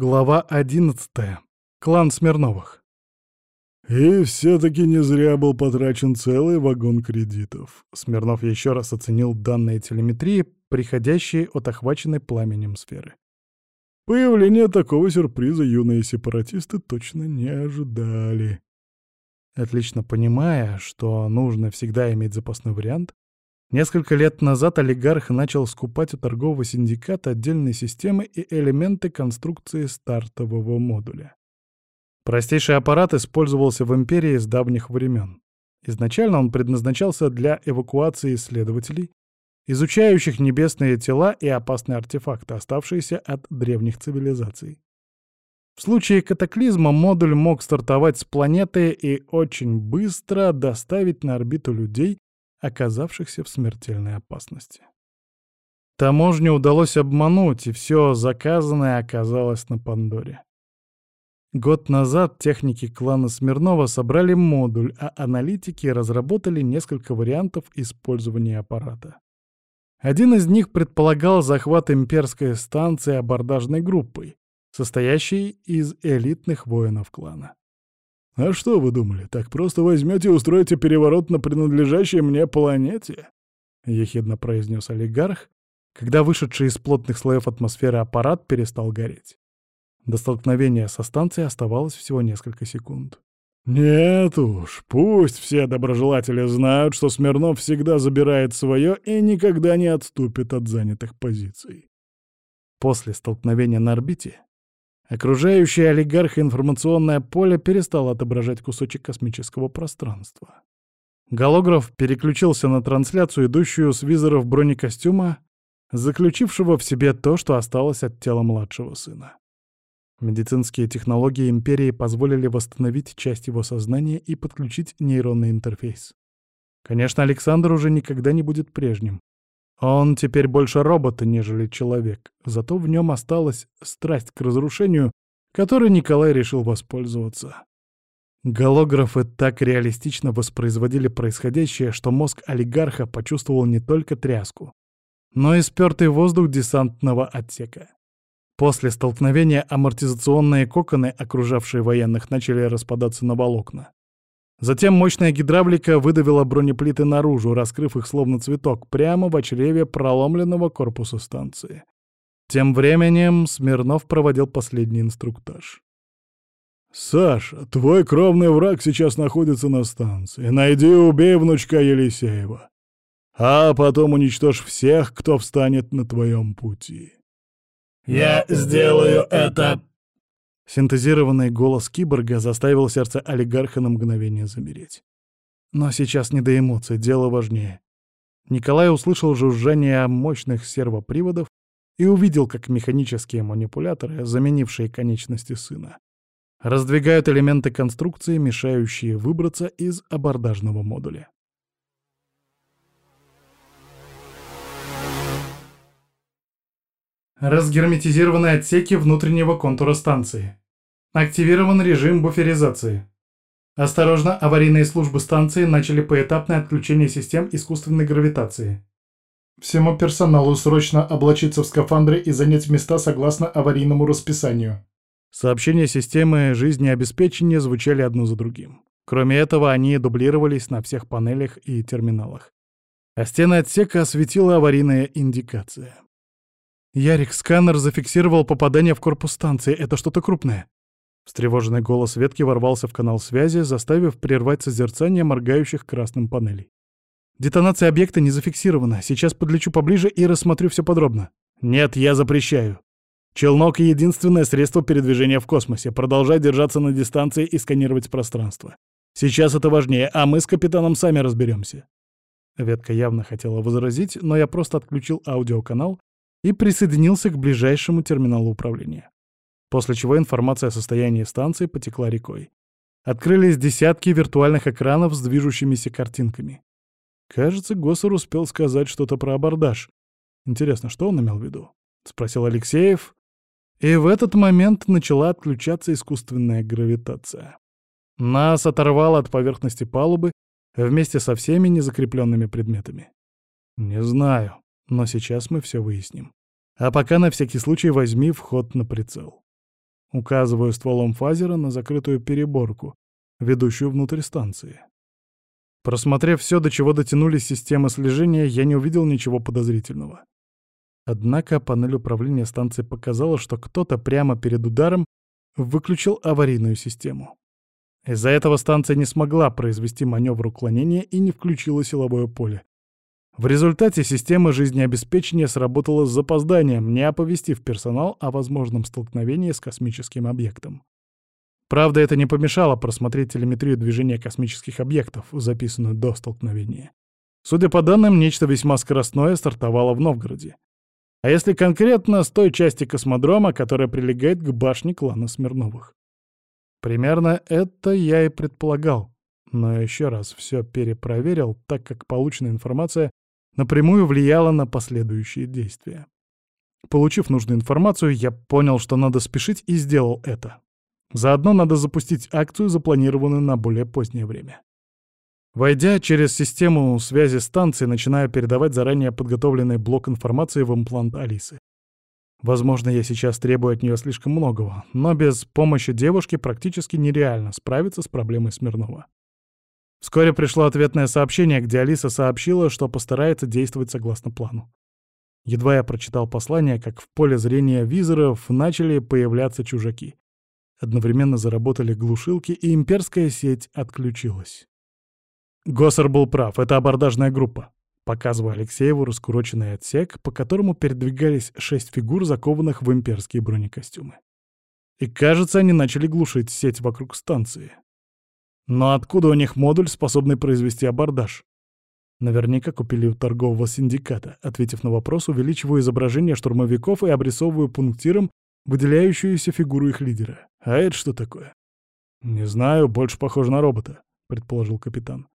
Глава 11. Клан Смирновых. И все-таки не зря был потрачен целый вагон кредитов. Смирнов еще раз оценил данные телеметрии, приходящие от охваченной пламенем сферы. Появление такого сюрприза юные сепаратисты точно не ожидали. Отлично понимая, что нужно всегда иметь запасной вариант, Несколько лет назад олигарх начал скупать у торгового синдиката отдельные системы и элементы конструкции стартового модуля. Простейший аппарат использовался в Империи с давних времен. Изначально он предназначался для эвакуации исследователей, изучающих небесные тела и опасные артефакты, оставшиеся от древних цивилизаций. В случае катаклизма модуль мог стартовать с планеты и очень быстро доставить на орбиту людей, оказавшихся в смертельной опасности. Таможню удалось обмануть, и все заказанное оказалось на Пандоре. Год назад техники клана Смирнова собрали модуль, а аналитики разработали несколько вариантов использования аппарата. Один из них предполагал захват имперской станции абордажной группой, состоящей из элитных воинов клана. «А что вы думали, так просто возьмете и устроите переворот на принадлежащей мне планете?» — ехидно произнес олигарх, когда вышедший из плотных слоев атмосферы аппарат перестал гореть. До столкновения со станцией оставалось всего несколько секунд. «Нет уж, пусть все доброжелатели знают, что Смирнов всегда забирает свое и никогда не отступит от занятых позиций». После столкновения на орбите Окружающее олигарха информационное поле перестало отображать кусочек космического пространства. Голограф переключился на трансляцию, идущую с визоров бронекостюма, заключившего в себе то, что осталось от тела младшего сына. Медицинские технологии Империи позволили восстановить часть его сознания и подключить нейронный интерфейс. Конечно, Александр уже никогда не будет прежним. Он теперь больше робот, нежели человек, зато в нем осталась страсть к разрушению, которой Николай решил воспользоваться. Голографы так реалистично воспроизводили происходящее, что мозг олигарха почувствовал не только тряску, но и спёртый воздух десантного отсека. После столкновения амортизационные коконы, окружавшие военных, начали распадаться на волокна. Затем мощная гидравлика выдавила бронеплиты наружу, раскрыв их словно цветок, прямо в чреве проломленного корпуса станции. Тем временем Смирнов проводил последний инструктаж. «Саша, твой кровный враг сейчас находится на станции. Найди и убей внучка Елисеева. А потом уничтожь всех, кто встанет на твоем пути». «Я сделаю это Синтезированный голос киборга заставил сердце олигарха на мгновение замереть. Но сейчас не до эмоций, дело важнее. Николай услышал жужжание мощных сервоприводов и увидел, как механические манипуляторы, заменившие конечности сына, раздвигают элементы конструкции, мешающие выбраться из абордажного модуля. Разгерметизированы отсеки внутреннего контура станции. Активирован режим буферизации. Осторожно, аварийные службы станции начали поэтапное отключение систем искусственной гравитации. Всему персоналу срочно облачиться в скафандры и занять места согласно аварийному расписанию. Сообщения системы жизнеобеспечения звучали одно за другим. Кроме этого, они дублировались на всех панелях и терминалах. А стены отсека осветила аварийная индикация. Ярик, сканер зафиксировал попадание в корпус станции. Это что-то крупное. Встревоженный голос ветки ворвался в канал связи, заставив прервать созерцание моргающих красным панелей. «Детонация объекта не зафиксирована. Сейчас подлечу поближе и рассмотрю все подробно». «Нет, я запрещаю. Челнок — единственное средство передвижения в космосе. Продолжай держаться на дистанции и сканировать пространство. Сейчас это важнее, а мы с капитаном сами разберемся. Ветка явно хотела возразить, но я просто отключил аудиоканал и присоединился к ближайшему терминалу управления после чего информация о состоянии станции потекла рекой. Открылись десятки виртуальных экранов с движущимися картинками. Кажется, Госар успел сказать что-то про абордаж. Интересно, что он имел в виду? Спросил Алексеев. И в этот момент начала отключаться искусственная гравитация. Нас оторвало от поверхности палубы вместе со всеми незакрепленными предметами. Не знаю, но сейчас мы все выясним. А пока на всякий случай возьми вход на прицел. Указываю стволом фазера на закрытую переборку, ведущую внутрь станции. Просмотрев все, до чего дотянулись системы слежения, я не увидел ничего подозрительного. Однако панель управления станции показала, что кто-то прямо перед ударом выключил аварийную систему. Из-за этого станция не смогла произвести маневр уклонения и не включила силовое поле. В результате система жизнеобеспечения сработала с запозданием, не оповестив персонал о возможном столкновении с космическим объектом. Правда, это не помешало просмотреть телеметрию движения космических объектов, записанную до столкновения. Судя по данным, нечто весьма скоростное стартовало в Новгороде. А если конкретно, с той части космодрома, которая прилегает к башне клана Смирновых. Примерно это я и предполагал, но еще раз все перепроверил, так как полученная информация напрямую влияла на последующие действия. Получив нужную информацию, я понял, что надо спешить, и сделал это. Заодно надо запустить акцию, запланированную на более позднее время. Войдя через систему связи станции, начинаю передавать заранее подготовленный блок информации в имплант Алисы. Возможно, я сейчас требую от нее слишком многого, но без помощи девушки практически нереально справиться с проблемой Смирнова. Вскоре пришло ответное сообщение, где Алиса сообщила, что постарается действовать согласно плану. Едва я прочитал послание, как в поле зрения визоров начали появляться чужаки. Одновременно заработали глушилки, и имперская сеть отключилась. Госсер был прав, это абордажная группа. Показываю Алексееву раскуроченный отсек, по которому передвигались шесть фигур, закованных в имперские бронекостюмы. И кажется, они начали глушить сеть вокруг станции. Но откуда у них модуль, способный произвести абордаж? Наверняка купили у торгового синдиката. Ответив на вопрос, увеличиваю изображение штурмовиков и обрисовываю пунктиром выделяющуюся фигуру их лидера. А это что такое? «Не знаю, больше похоже на робота», — предположил капитан.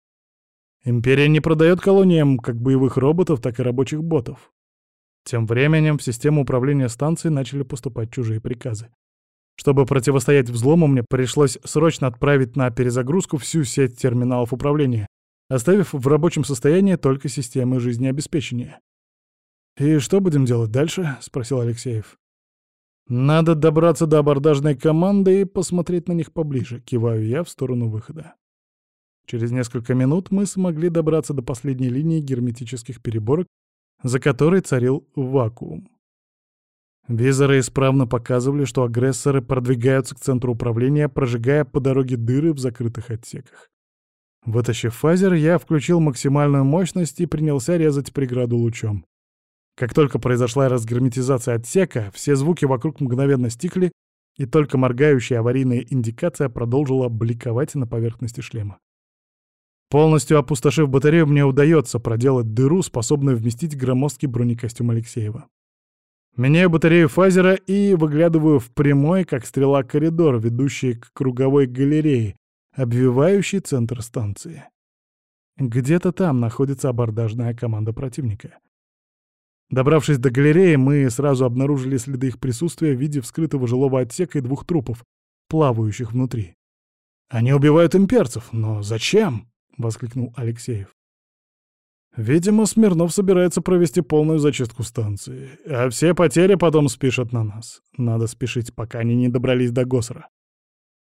Империя не продает колониям как боевых роботов, так и рабочих ботов. Тем временем в систему управления станцией начали поступать чужие приказы. Чтобы противостоять взлому, мне пришлось срочно отправить на перезагрузку всю сеть терминалов управления, оставив в рабочем состоянии только системы жизнеобеспечения. «И что будем делать дальше?» — спросил Алексеев. «Надо добраться до абордажной команды и посмотреть на них поближе», — киваю я в сторону выхода. Через несколько минут мы смогли добраться до последней линии герметических переборок, за которой царил вакуум. Визоры исправно показывали, что агрессоры продвигаются к центру управления, прожигая по дороге дыры в закрытых отсеках. Вытащив фазер, я включил максимальную мощность и принялся резать преграду лучом. Как только произошла разгерметизация отсека, все звуки вокруг мгновенно стихли, и только моргающая аварийная индикация продолжила бликовать на поверхности шлема. Полностью опустошив батарею, мне удается проделать дыру, способную вместить громоздкий бронекостюм Алексеева. Меняю батарею фазера и выглядываю в прямой, как стрела, коридор, ведущий к круговой галерее, обвивающей центр станции. Где-то там находится абордажная команда противника. Добравшись до галереи, мы сразу обнаружили следы их присутствия в виде вскрытого жилого отсека и двух трупов, плавающих внутри. Они убивают имперцев, но зачем? — воскликнул Алексеев. «Видимо, Смирнов собирается провести полную зачистку станции, а все потери потом спишут на нас. Надо спешить, пока они не добрались до Госра».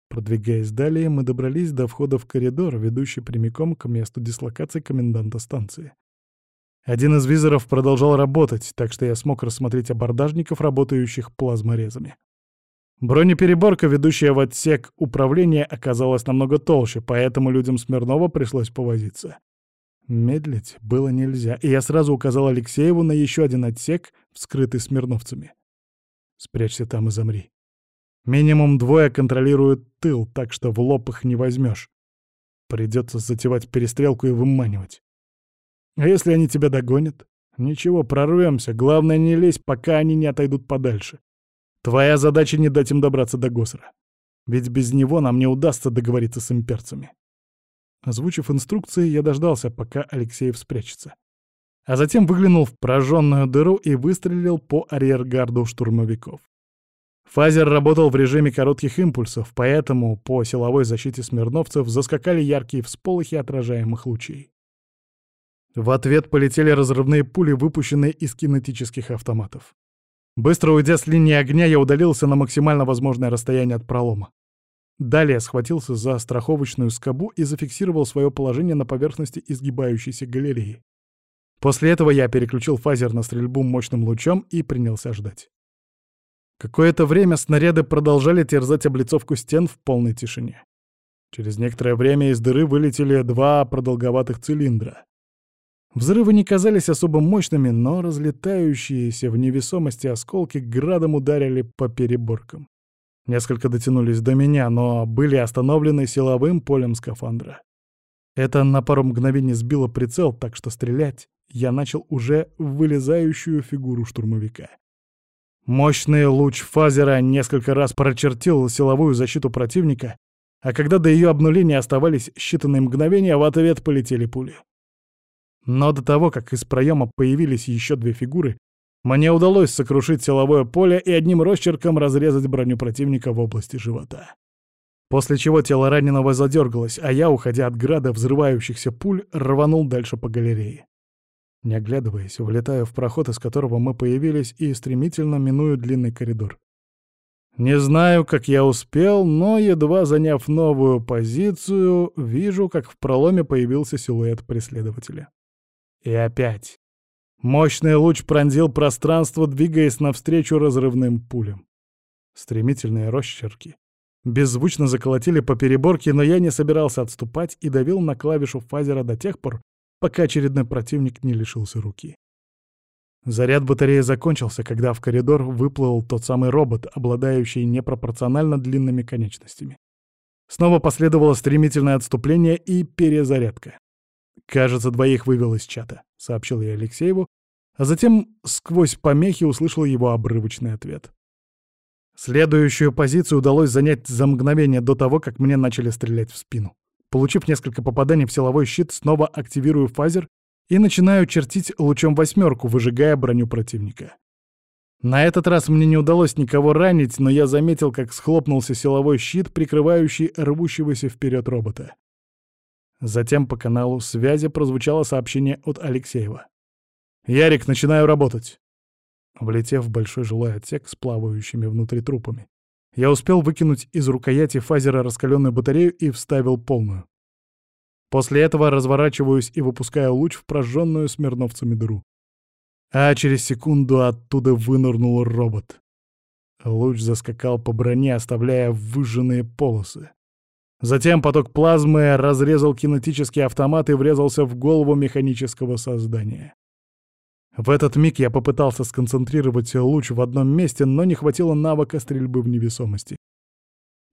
Продвигаясь далее, мы добрались до входа в коридор, ведущий прямиком к месту дислокации коменданта станции. Один из визоров продолжал работать, так что я смог рассмотреть абордажников, работающих плазморезами. Бронепереборка, ведущая в отсек управления, оказалась намного толще, поэтому людям Смирнова пришлось повозиться. Медлить было нельзя, и я сразу указал Алексееву на еще один отсек, вскрытый смирновцами. «Спрячься там и замри. Минимум двое контролируют тыл, так что в лоб их не возьмешь. Придется затевать перестрелку и выманивать. А если они тебя догонят? Ничего, прорвемся. Главное, не лезь, пока они не отойдут подальше. Твоя задача не дать им добраться до Госра. Ведь без него нам не удастся договориться с имперцами. Озвучив инструкции, я дождался, пока Алексеев спрячется. А затем выглянул в прожженную дыру и выстрелил по арьергарду штурмовиков. Фазер работал в режиме коротких импульсов, поэтому по силовой защите смирновцев заскакали яркие всполохи отражаемых лучей. В ответ полетели разрывные пули, выпущенные из кинетических автоматов. Быстро уйдя с линии огня, я удалился на максимально возможное расстояние от пролома. Далее схватился за страховочную скобу и зафиксировал свое положение на поверхности изгибающейся галереи. После этого я переключил фазер на стрельбу мощным лучом и принялся ждать. Какое-то время снаряды продолжали терзать облицовку стен в полной тишине. Через некоторое время из дыры вылетели два продолговатых цилиндра. Взрывы не казались особо мощными, но разлетающиеся в невесомости осколки градом ударили по переборкам. Несколько дотянулись до меня, но были остановлены силовым полем скафандра. Это на пару мгновений сбило прицел, так что стрелять я начал уже в вылезающую фигуру штурмовика. Мощный луч фазера несколько раз прочертил силовую защиту противника, а когда до ее обнуления оставались считанные мгновения, в ответ полетели пули. Но до того, как из проема появились еще две фигуры, мне удалось сокрушить силовое поле и одним росчерком разрезать броню противника в области живота. После чего тело раненого задергалось, а я, уходя от града взрывающихся пуль, рванул дальше по галерее. Не оглядываясь, влетаю в проход, из которого мы появились, и стремительно миную длинный коридор. Не знаю, как я успел, но, едва заняв новую позицию, вижу, как в проломе появился силуэт преследователя. И опять. Мощный луч пронзил пространство, двигаясь навстречу разрывным пулям. Стремительные росчерки. Беззвучно заколотили по переборке, но я не собирался отступать и давил на клавишу фазера до тех пор, пока очередной противник не лишился руки. Заряд батареи закончился, когда в коридор выплыл тот самый робот, обладающий непропорционально длинными конечностями. Снова последовало стремительное отступление и перезарядка. «Кажется, двоих вывел из чата», — сообщил я Алексееву, а затем сквозь помехи услышал его обрывочный ответ. Следующую позицию удалось занять за мгновение до того, как мне начали стрелять в спину. Получив несколько попаданий в силовой щит, снова активирую фазер и начинаю чертить лучом восьмерку, выжигая броню противника. На этот раз мне не удалось никого ранить, но я заметил, как схлопнулся силовой щит, прикрывающий рвущегося вперед робота. Затем по каналу связи прозвучало сообщение от Алексеева. «Ярик, начинаю работать!» Влетев в большой жилой отсек с плавающими внутри трупами, я успел выкинуть из рукояти фазера раскаленную батарею и вставил полную. После этого разворачиваюсь и выпускаю луч в прожженную смирновцами дыру. А через секунду оттуда вынырнул робот. Луч заскакал по броне, оставляя выжженные полосы. Затем поток плазмы разрезал кинетический автомат и врезался в голову механического создания. В этот миг я попытался сконцентрировать луч в одном месте, но не хватило навыка стрельбы в невесомости.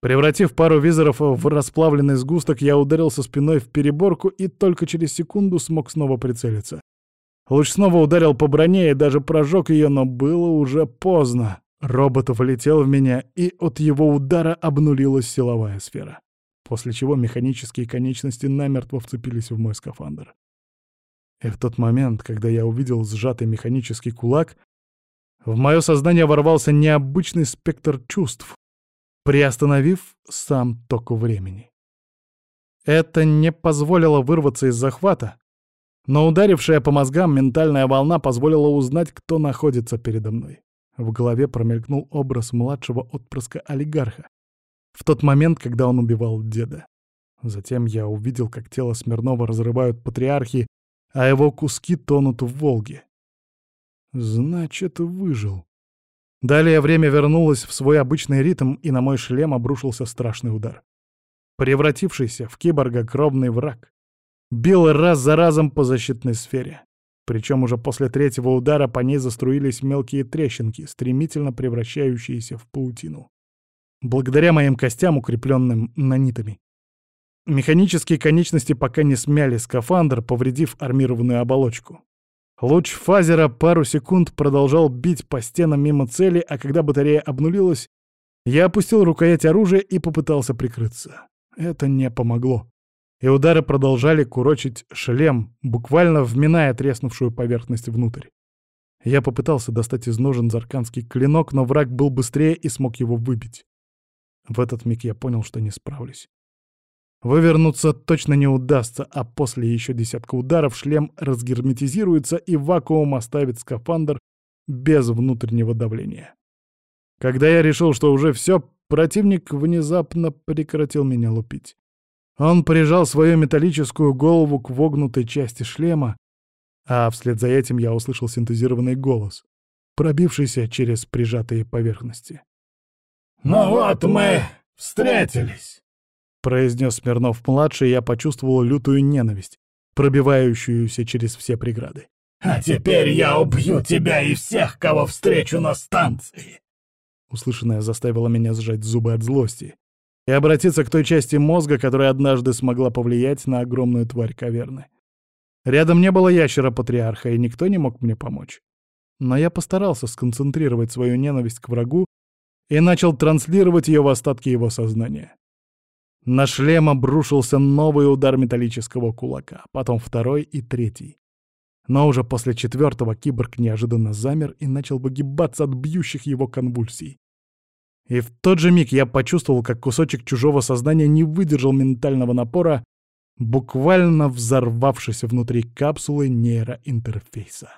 Превратив пару визоров в расплавленный сгусток, я ударился спиной в переборку и только через секунду смог снова прицелиться. Луч снова ударил по броне и даже прожег ее, но было уже поздно. Робот влетел в меня, и от его удара обнулилась силовая сфера после чего механические конечности намертво вцепились в мой скафандр. И в тот момент, когда я увидел сжатый механический кулак, в мое сознание ворвался необычный спектр чувств, приостановив сам ток времени. Это не позволило вырваться из захвата, но ударившая по мозгам ментальная волна позволила узнать, кто находится передо мной. В голове промелькнул образ младшего отпрыска олигарха, в тот момент, когда он убивал деда. Затем я увидел, как тело Смирнова разрывают патриархи, а его куски тонут в Волге. Значит, выжил. Далее время вернулось в свой обычный ритм, и на мой шлем обрушился страшный удар. Превратившийся в киборга кровный враг. Бил раз за разом по защитной сфере. Причем уже после третьего удара по ней заструились мелкие трещинки, стремительно превращающиеся в паутину благодаря моим костям, укрепленным нанитами. Механические конечности пока не смяли скафандр, повредив армированную оболочку. Луч фазера пару секунд продолжал бить по стенам мимо цели, а когда батарея обнулилась, я опустил рукоять оружия и попытался прикрыться. Это не помогло. И удары продолжали курочить шлем, буквально вминая треснувшую поверхность внутрь. Я попытался достать из ножен зарканский клинок, но враг был быстрее и смог его выбить. В этот миг я понял, что не справлюсь. Вывернуться точно не удастся, а после еще десятка ударов шлем разгерметизируется и вакуум оставит скафандр без внутреннего давления. Когда я решил, что уже все, противник внезапно прекратил меня лупить. Он прижал свою металлическую голову к вогнутой части шлема, а вслед за этим я услышал синтезированный голос, пробившийся через прижатые поверхности. «Ну вот мы встретились!» — произнес Смирнов-младший, и я почувствовал лютую ненависть, пробивающуюся через все преграды. «А теперь я убью тебя и всех, кого встречу на станции!» Услышанное заставило меня сжать зубы от злости и обратиться к той части мозга, которая однажды смогла повлиять на огромную тварь каверны. Рядом не было ящера-патриарха, и никто не мог мне помочь. Но я постарался сконцентрировать свою ненависть к врагу и начал транслировать ее в остатки его сознания. На шлем обрушился новый удар металлического кулака, потом второй и третий. Но уже после четвертого киборг неожиданно замер и начал выгибаться от бьющих его конвульсий. И в тот же миг я почувствовал, как кусочек чужого сознания не выдержал ментального напора, буквально взорвавшись внутри капсулы нейроинтерфейса.